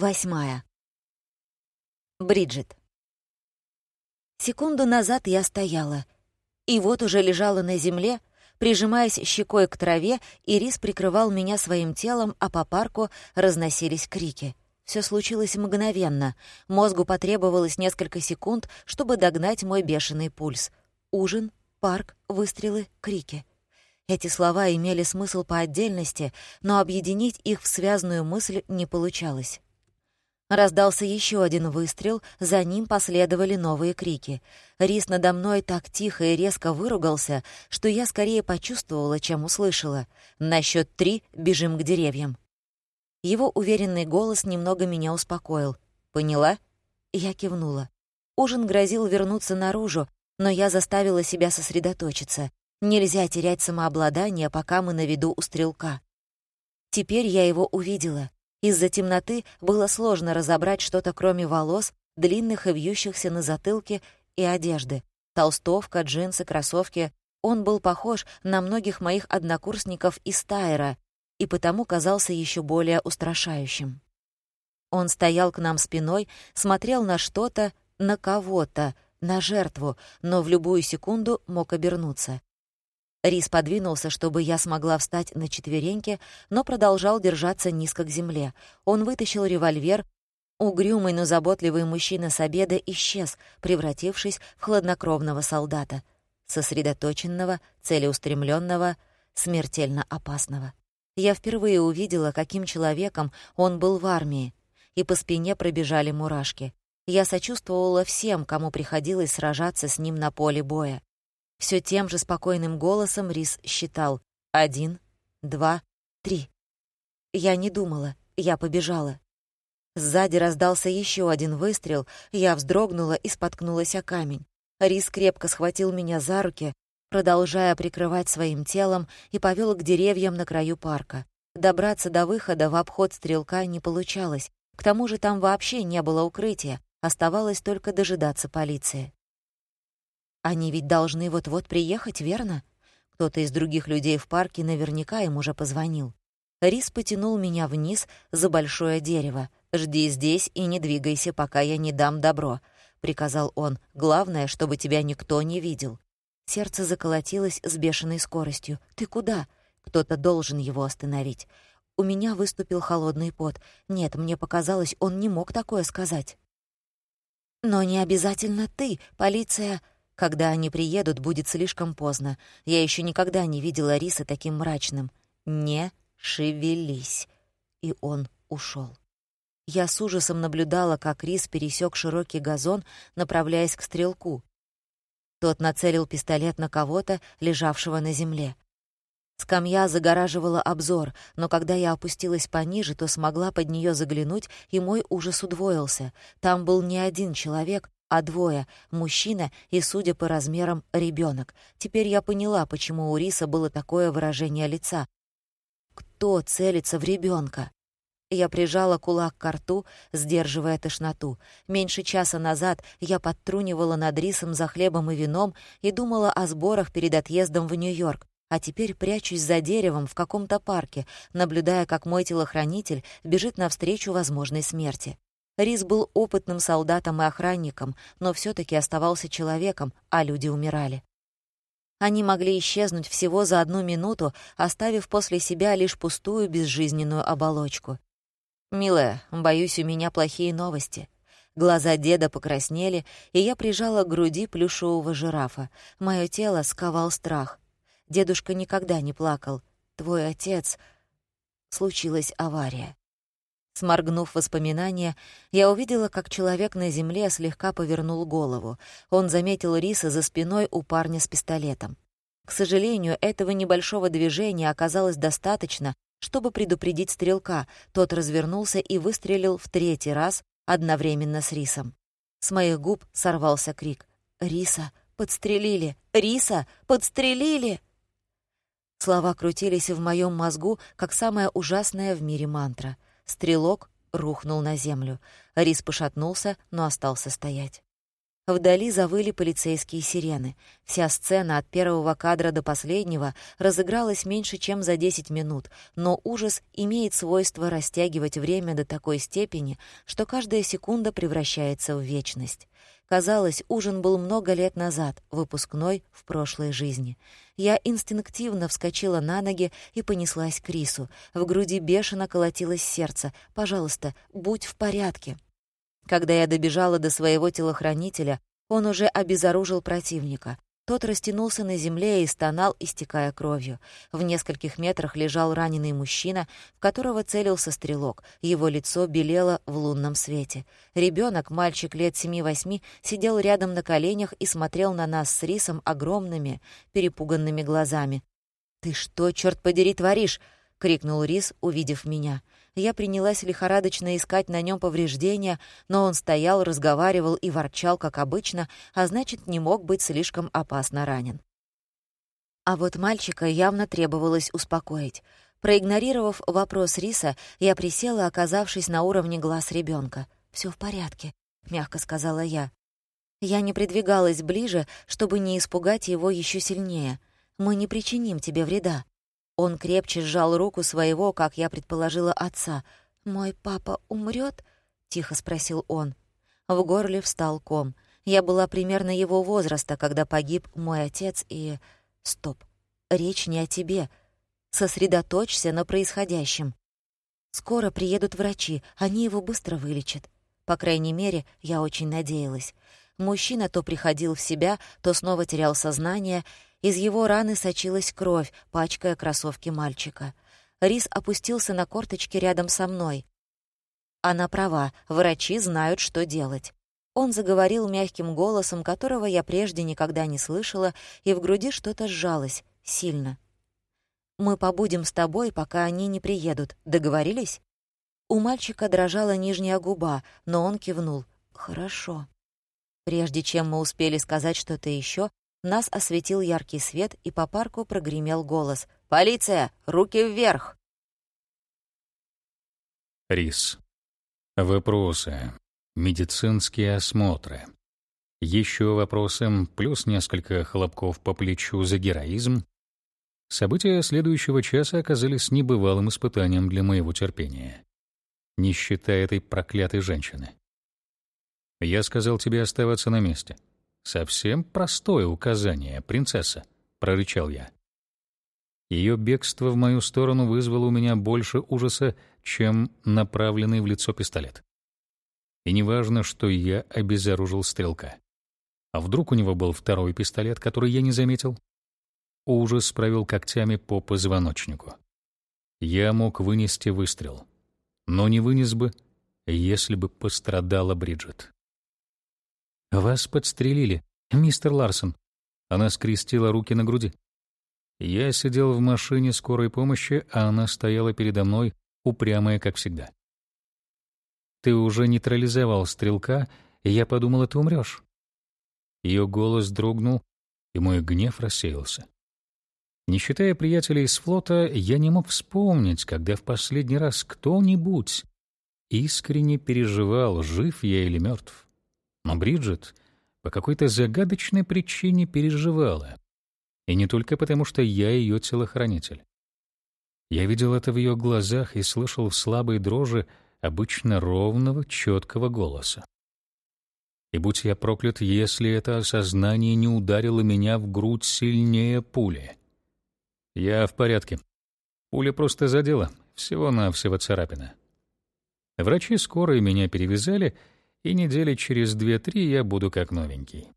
Восьмая. Бриджит. Секунду назад я стояла, и вот уже лежала на земле, прижимаясь щекой к траве, и рис прикрывал меня своим телом, а по парку разносились крики. Все случилось мгновенно. Мозгу потребовалось несколько секунд, чтобы догнать мой бешеный пульс. Ужин, парк, выстрелы, крики. Эти слова имели смысл по отдельности, но объединить их в связную мысль не получалось. Раздался еще один выстрел, за ним последовали новые крики. Рис надо мной так тихо и резко выругался, что я скорее почувствовала, чем услышала. На счет три бежим к деревьям. Его уверенный голос немного меня успокоил. «Поняла?» Я кивнула. Ужин грозил вернуться наружу, но я заставила себя сосредоточиться. Нельзя терять самообладание, пока мы на виду у стрелка. Теперь я его увидела. Из-за темноты было сложно разобрать что-то кроме волос, длинных и вьющихся на затылке, и одежды. Толстовка, джинсы, кроссовки. Он был похож на многих моих однокурсников из Тайра и потому казался еще более устрашающим. Он стоял к нам спиной, смотрел на что-то, на кого-то, на жертву, но в любую секунду мог обернуться. Рис подвинулся, чтобы я смогла встать на четвереньки, но продолжал держаться низко к земле. Он вытащил револьвер. Угрюмый, но заботливый мужчина с обеда исчез, превратившись в хладнокровного солдата. Сосредоточенного, целеустремленного, смертельно опасного. Я впервые увидела, каким человеком он был в армии, и по спине пробежали мурашки. Я сочувствовала всем, кому приходилось сражаться с ним на поле боя. Все тем же спокойным голосом Рис считал «один, два, три». Я не думала, я побежала. Сзади раздался еще один выстрел, я вздрогнула и споткнулась о камень. Рис крепко схватил меня за руки, продолжая прикрывать своим телом, и повел к деревьям на краю парка. Добраться до выхода в обход стрелка не получалось, к тому же там вообще не было укрытия, оставалось только дожидаться полиции. Они ведь должны вот-вот приехать, верно? Кто-то из других людей в парке наверняка им уже позвонил. Рис потянул меня вниз за большое дерево. «Жди здесь и не двигайся, пока я не дам добро», — приказал он. «Главное, чтобы тебя никто не видел». Сердце заколотилось с бешеной скоростью. «Ты куда?» Кто-то должен его остановить. У меня выступил холодный пот. Нет, мне показалось, он не мог такое сказать. «Но не обязательно ты. Полиция...» Когда они приедут, будет слишком поздно. Я еще никогда не видела Риса таким мрачным. «Не шевелись!» И он ушел. Я с ужасом наблюдала, как Рис пересек широкий газон, направляясь к стрелку. Тот нацелил пистолет на кого-то, лежавшего на земле. Скамья загораживала обзор, но когда я опустилась пониже, то смогла под нее заглянуть, и мой ужас удвоился. Там был не один человек, а двое — мужчина и, судя по размерам, ребенок. Теперь я поняла, почему у Риса было такое выражение лица. Кто целится в ребенка? Я прижала кулак к рту, сдерживая тошноту. Меньше часа назад я подтрунивала над рисом за хлебом и вином и думала о сборах перед отъездом в Нью-Йорк, а теперь прячусь за деревом в каком-то парке, наблюдая, как мой телохранитель бежит навстречу возможной смерти. Рис был опытным солдатом и охранником, но все таки оставался человеком, а люди умирали. Они могли исчезнуть всего за одну минуту, оставив после себя лишь пустую безжизненную оболочку. «Милая, боюсь, у меня плохие новости». Глаза деда покраснели, и я прижала к груди плюшевого жирафа. Моё тело сковал страх. Дедушка никогда не плакал. «Твой отец...» Случилась авария. Сморгнув воспоминания, я увидела, как человек на земле слегка повернул голову. Он заметил риса за спиной у парня с пистолетом. К сожалению, этого небольшого движения оказалось достаточно, чтобы предупредить стрелка. Тот развернулся и выстрелил в третий раз одновременно с рисом. С моих губ сорвался крик. «Риса! Подстрелили! Риса! Подстрелили!» Слова крутились в моем мозгу, как самая ужасная в мире мантра — Стрелок рухнул на землю. Рис пошатнулся, но остался стоять. Вдали завыли полицейские сирены. Вся сцена от первого кадра до последнего разыгралась меньше, чем за 10 минут, но ужас имеет свойство растягивать время до такой степени, что каждая секунда превращается в вечность. Казалось, ужин был много лет назад, выпускной в прошлой жизни. Я инстинктивно вскочила на ноги и понеслась к Рису. В груди бешено колотилось сердце. «Пожалуйста, будь в порядке». Когда я добежала до своего телохранителя, он уже обезоружил противника. Тот растянулся на земле и стонал, истекая кровью. В нескольких метрах лежал раненый мужчина, в которого целился стрелок. Его лицо белело в лунном свете. Ребенок, мальчик лет семи-восьми, сидел рядом на коленях и смотрел на нас с рисом огромными, перепуганными глазами. «Ты что, черт подери, творишь?» — крикнул Рис, увидев меня. Я принялась лихорадочно искать на нем повреждения, но он стоял, разговаривал и ворчал, как обычно, а значит, не мог быть слишком опасно ранен. А вот мальчика явно требовалось успокоить. Проигнорировав вопрос Риса, я присела, оказавшись на уровне глаз ребенка. Все в порядке», — мягко сказала я. Я не придвигалась ближе, чтобы не испугать его еще сильнее. «Мы не причиним тебе вреда». Он крепче сжал руку своего, как я предположила, отца. «Мой папа умрет? тихо спросил он. В горле встал ком. Я была примерно его возраста, когда погиб мой отец, и... Стоп. Речь не о тебе. Сосредоточься на происходящем. Скоро приедут врачи, они его быстро вылечат. По крайней мере, я очень надеялась. Мужчина то приходил в себя, то снова терял сознание, из его раны сочилась кровь, пачкая кроссовки мальчика. Рис опустился на корточки рядом со мной. Она права, врачи знают, что делать. Он заговорил мягким голосом, которого я прежде никогда не слышала, и в груди что-то сжалось, сильно. «Мы побудем с тобой, пока они не приедут. Договорились?» У мальчика дрожала нижняя губа, но он кивнул. «Хорошо». Прежде чем мы успели сказать что-то еще, нас осветил яркий свет, и по парку прогремел голос. «Полиция! Руки вверх!» Рис. Вопросы. Медицинские осмотры. Еще вопросы, плюс несколько хлопков по плечу за героизм. События следующего часа оказались небывалым испытанием для моего терпения. Не считая этой проклятой женщины. Я сказал тебе оставаться на месте. «Совсем простое указание, принцесса», — прорычал я. Ее бегство в мою сторону вызвало у меня больше ужаса, чем направленный в лицо пистолет. И неважно, что я обезоружил стрелка. А вдруг у него был второй пистолет, который я не заметил? Ужас провел когтями по позвоночнику. Я мог вынести выстрел, но не вынес бы, если бы пострадала Бриджит. «Вас подстрелили, мистер Ларсон». Она скрестила руки на груди. Я сидел в машине скорой помощи, а она стояла передо мной, упрямая, как всегда. «Ты уже нейтрализовал стрелка, и я подумала, ты умрешь». Ее голос дрогнул, и мой гнев рассеялся. Не считая приятелей из флота, я не мог вспомнить, когда в последний раз кто-нибудь искренне переживал, жив я или мертв. Но Бриджит по какой-то загадочной причине переживала. И не только потому, что я ее телохранитель. Я видел это в ее глазах и слышал в слабой дрожи обычно ровного, четкого голоса. И будь я проклят, если это осознание не ударило меня в грудь сильнее пули. Я в порядке. Пуля просто задела, всего-навсего царапина. Врачи скорой меня перевязали — и недели через две-три я буду как новенький.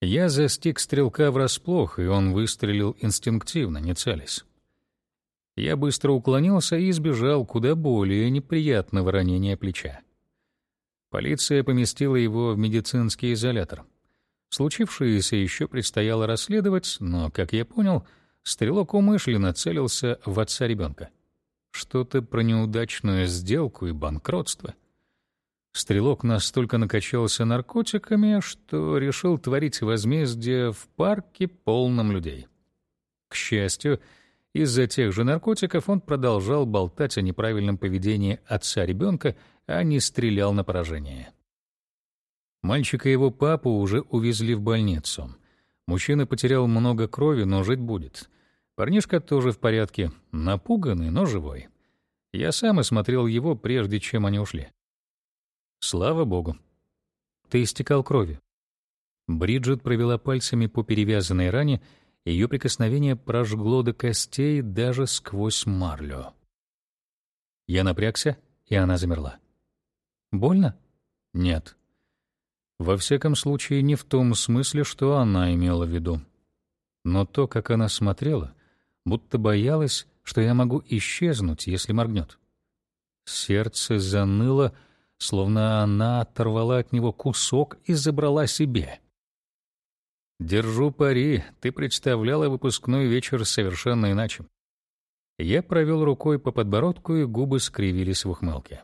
Я застиг стрелка врасплох, и он выстрелил инстинктивно, не целясь. Я быстро уклонился и избежал куда более неприятного ранения плеча. Полиция поместила его в медицинский изолятор. Случившееся еще предстояло расследовать, но, как я понял, стрелок умышленно целился в отца ребенка. Что-то про неудачную сделку и банкротство — Стрелок настолько накачался наркотиками, что решил творить возмездие в парке, полном людей. К счастью, из-за тех же наркотиков он продолжал болтать о неправильном поведении отца ребенка, а не стрелял на поражение. Мальчика и его папу уже увезли в больницу. Мужчина потерял много крови, но жить будет. Парнишка тоже в порядке, напуганный, но живой. Я сам осмотрел его, прежде чем они ушли. Слава богу. Ты истекал кровью. Бриджит провела пальцами по перевязанной ране, ее прикосновение прожгло до костей даже сквозь марлю. Я напрягся, и она замерла. «Больно?» «Нет». Во всяком случае, не в том смысле, что она имела в виду. Но то, как она смотрела, будто боялась, что я могу исчезнуть, если моргнет. Сердце заныло, словно она оторвала от него кусок и забрала себе. «Держу пари, ты представляла выпускной вечер совершенно иначе». Я провел рукой по подбородку, и губы скривились в ухмылке.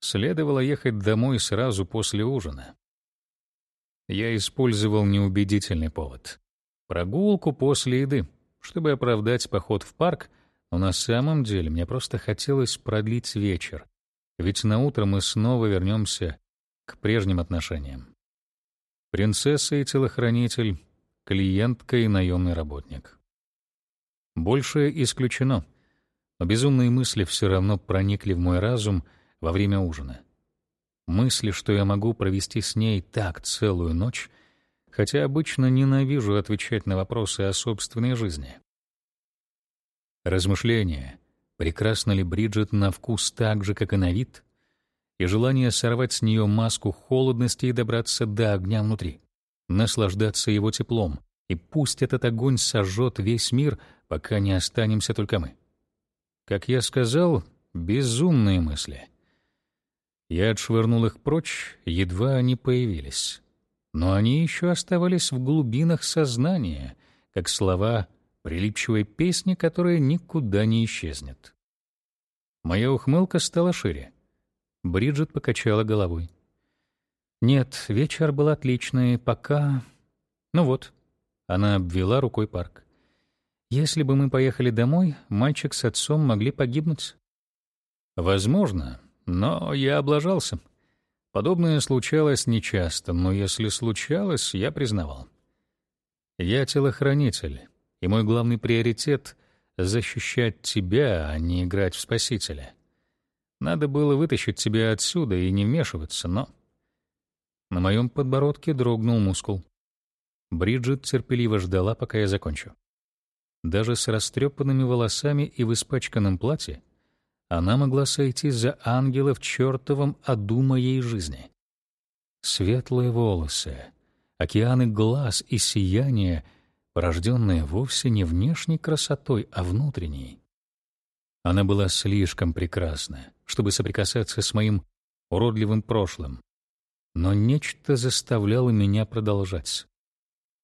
Следовало ехать домой сразу после ужина. Я использовал неубедительный повод. Прогулку после еды, чтобы оправдать поход в парк, но на самом деле мне просто хотелось продлить вечер, ведь на утро мы снова вернемся к прежним отношениям. Принцесса и телохранитель, клиентка и наемный работник. Большее исключено, но безумные мысли все равно проникли в мой разум во время ужина. Мысли, что я могу провести с ней так целую ночь, хотя обычно ненавижу отвечать на вопросы о собственной жизни. Размышления, прекрасна ли Бриджит на вкус так же, как и на вид, и желание сорвать с нее маску холодности и добраться до огня внутри, наслаждаться его теплом, и пусть этот огонь сожжет весь мир, пока не останемся только мы. Как я сказал, безумные мысли. Я отшвырнул их прочь, едва они появились. Но они еще оставались в глубинах сознания, как слова прилипчивой песни, которая никуда не исчезнет. Моя ухмылка стала шире. Бриджит покачала головой. «Нет, вечер был отличный, пока...» «Ну вот». Она обвела рукой парк. «Если бы мы поехали домой, мальчик с отцом могли погибнуть». «Возможно, но я облажался. Подобное случалось нечасто, но если случалось, я признавал. Я телохранитель, и мой главный приоритет — защищать тебя, а не играть в спасителя. Надо было вытащить тебя отсюда и не вмешиваться, но... На моем подбородке дрогнул мускул. Бриджит терпеливо ждала, пока я закончу. Даже с растрепанными волосами и в испачканном платье она могла сойти за ангела в чертовом аду моей жизни. Светлые волосы, океаны глаз и сияние — порожденная вовсе не внешней красотой, а внутренней. Она была слишком прекрасна, чтобы соприкасаться с моим уродливым прошлым, но нечто заставляло меня продолжать.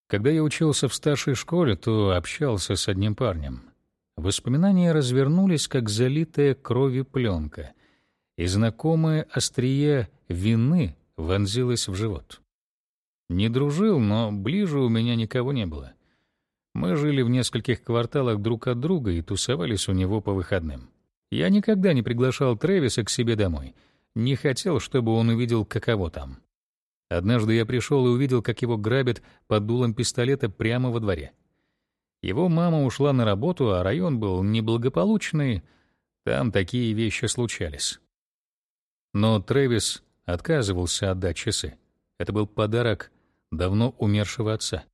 Когда я учился в старшей школе, то общался с одним парнем. Воспоминания развернулись, как залитая кровью пленка, и знакомое острие вины вонзилось в живот. Не дружил, но ближе у меня никого не было — мы жили в нескольких кварталах друг от друга и тусовались у него по выходным. Я никогда не приглашал Трэвиса к себе домой. Не хотел, чтобы он увидел, каково там. Однажды я пришел и увидел, как его грабят под дулом пистолета прямо во дворе. Его мама ушла на работу, а район был неблагополучный, там такие вещи случались. Но Трэвис отказывался отдать часы. Это был подарок давно умершего отца.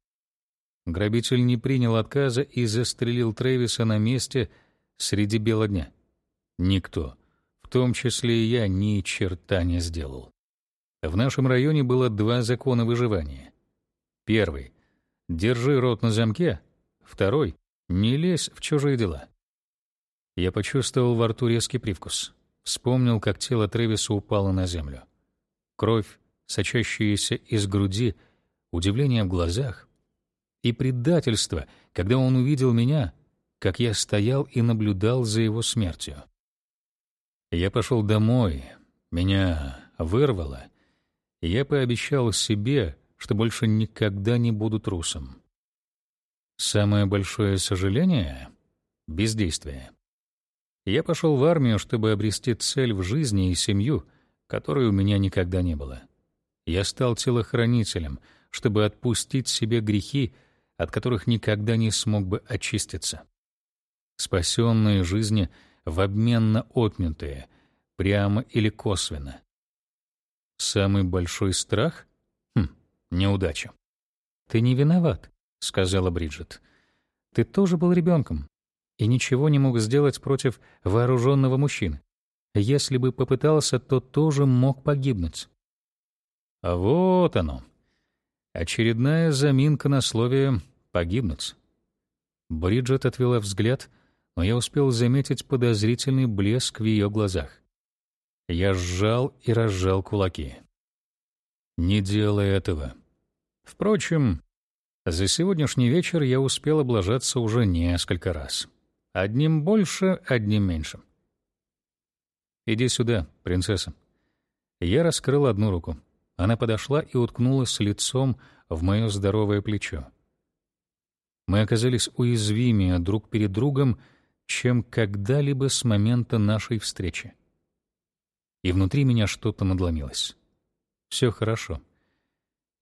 Грабитель не принял отказа и застрелил Трэвиса на месте среди бела дня. Никто, в том числе и я, ни черта не сделал. В нашем районе было два закона выживания. Первый — держи рот на замке. Второй — не лезь в чужие дела. Я почувствовал во рту резкий привкус. Вспомнил, как тело Трэвиса упало на землю. Кровь, сочащаяся из груди, удивление в глазах и предательство, когда он увидел меня, как я стоял и наблюдал за его смертью. Я пошел домой, меня вырвало, и я пообещал себе, что больше никогда не буду трусом. Самое большое сожаление — бездействие. Я пошел в армию, чтобы обрести цель в жизни и семью, которой у меня никогда не было. Я стал телохранителем, чтобы отпустить себе грехи, от которых никогда не смог бы очиститься. Спасенные жизни в обмен на отнятые, прямо или косвенно. Самый большой страх? Хм, неудача. «Ты не виноват», — сказала Бриджит. «Ты тоже был ребенком и ничего не мог сделать против вооруженного мужчины. Если бы попытался, то тоже мог погибнуть». А вот оно. Очередная заминка на слове «погибнуть». Бриджит отвела взгляд, но я успел заметить подозрительный блеск в ее глазах. Я сжал и разжал кулаки. Не делай этого. Впрочем, за сегодняшний вечер я успел облажаться уже несколько раз. Одним больше, одним меньше. «Иди сюда, принцесса». Я раскрыл одну руку. Она подошла и уткнулась лицом в мое здоровое плечо. Мы оказались уязвимее друг перед другом, чем когда-либо с момента нашей встречи и внутри меня что-то надломилось. Все хорошо.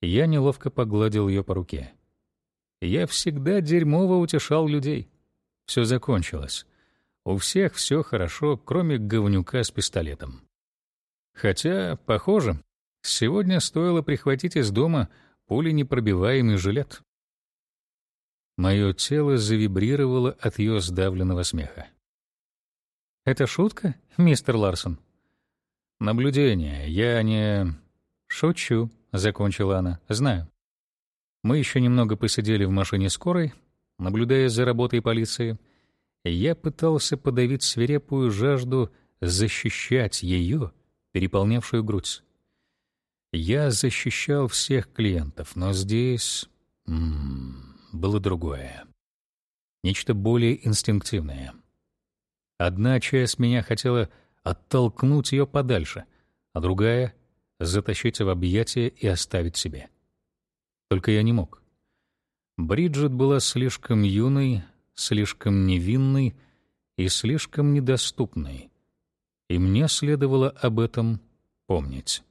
Я неловко погладил ее по руке. Я всегда дерьмово утешал людей. Все закончилось. У всех все хорошо, кроме говнюка с пистолетом. Хотя, похоже, сегодня стоило прихватить из дома пуленепробиваемый жилет. Мое тело завибрировало от ее сдавленного смеха. «Это шутка, мистер Ларсон?» Наблюдение. Я не... Шучу, закончила она. Знаю. Мы еще немного посидели в машине скорой, наблюдая за работой полиции. Я пытался подавить свирепую жажду защищать ее, переполнявшую грудь. Я защищал всех клиентов, но здесь было другое. Нечто более инстинктивное. Одна часть меня хотела оттолкнуть ее подальше, а другая — затащить в объятия и оставить себе. Только я не мог. Бриджит была слишком юной, слишком невинной и слишком недоступной, и мне следовало об этом помнить.